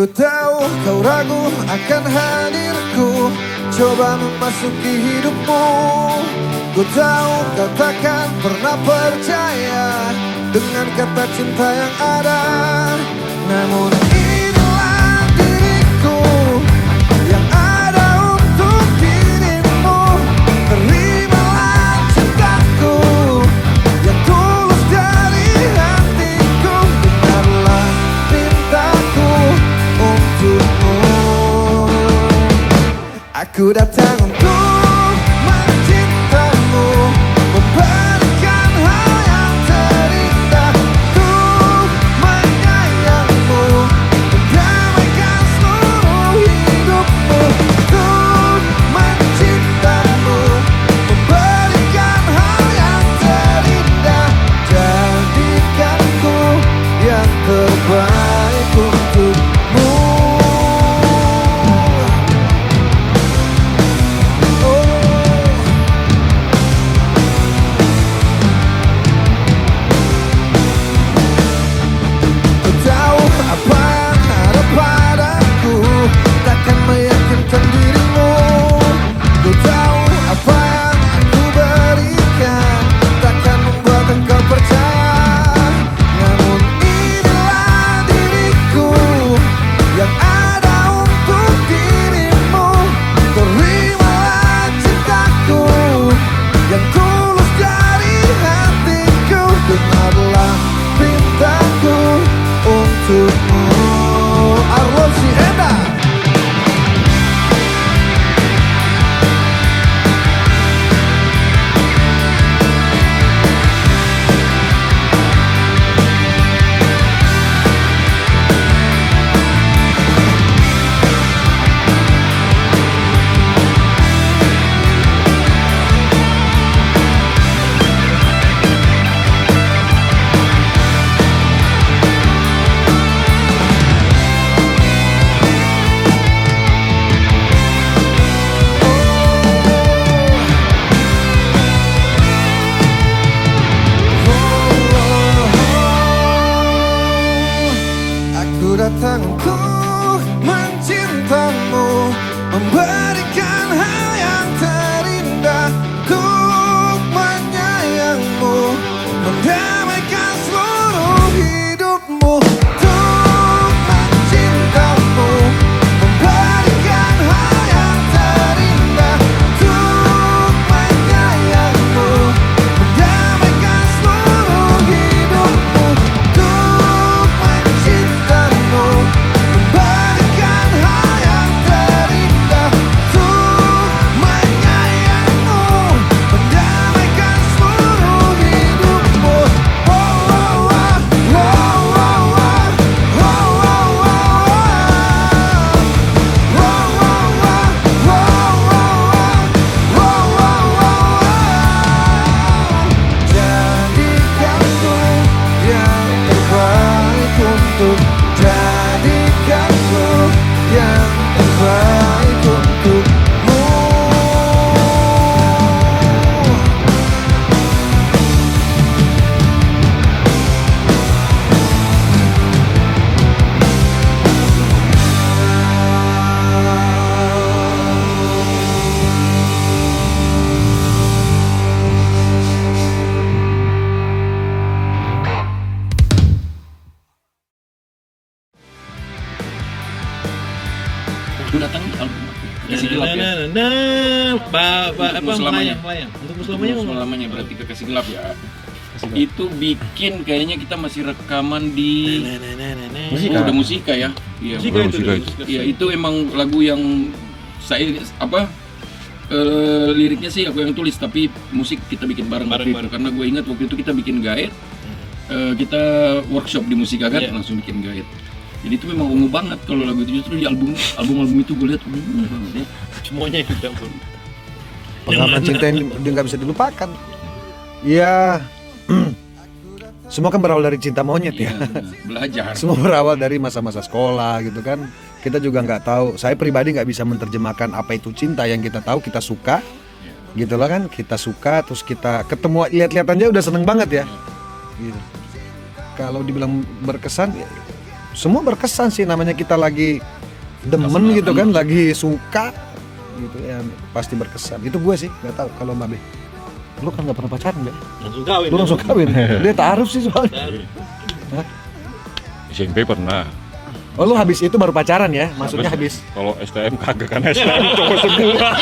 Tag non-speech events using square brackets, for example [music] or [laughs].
Ku tahu kau ragu akan hadirku. Coba memasuki hidupmu. Ku tahu kau takkan pernah percaya Dengan kata cinta yang ada. Namun Aku datang untuk Yang tulus gotta go. Gelap ya. Nah, nah, nah, ba, ba, Untuk apa selamanya. melayang. Untuk selamanya Untuk ngomong. selamanya berarti ke kasih gelap ya. Itu bikin kayaknya kita masih rekaman di Nah, nah, nah, nah, nah. Musika. Oh, udah musika ya. Iya. Musika itu. musika itu. itu. Iya, itu emang lagu yang saya apa eh, liriknya sih aku yang tulis tapi musik kita bikin bareng waktu Bareng-bareng. itu karena gue ingat waktu itu kita bikin gaet eh, kita workshop di musika kan Iya. langsung bikin gaet jadi itu memang ungu banget kalau lagu itu justru di album album album itu gue lihat ungu banget ya Semuanya ikut campur. Pengalaman cinta yang di- nggak bisa dilupakan. Ya, [clears throat] semua kan berawal dari cinta monyet Iya, ya. benar. belajar Semua berawal dari masa-masa sekolah gitu kan. Kita juga nggak tahu. Saya pribadi nggak bisa menerjemahkan apa itu cinta yang kita tahu kita suka. Gitu lah kan. Kita suka terus kita ketemu lihat-lihat aja udah seneng banget ya. Gitu. Kalau dibilang berkesan ya, semua berkesan sih namanya kita lagi demen gitu kan lagi suka gitu ya pasti berkesan. Itu gue sih nggak tahu kalau mbak Be. Lu kan nggak pernah pacaran Be Langsung kawin. lu langsung kawin? Dia taruh sih soalnya. SMP pernah. oh lu habis itu baru pacaran ya? Maksudnya habis Kalau STM kagak kan STM cowok semua. [laughs]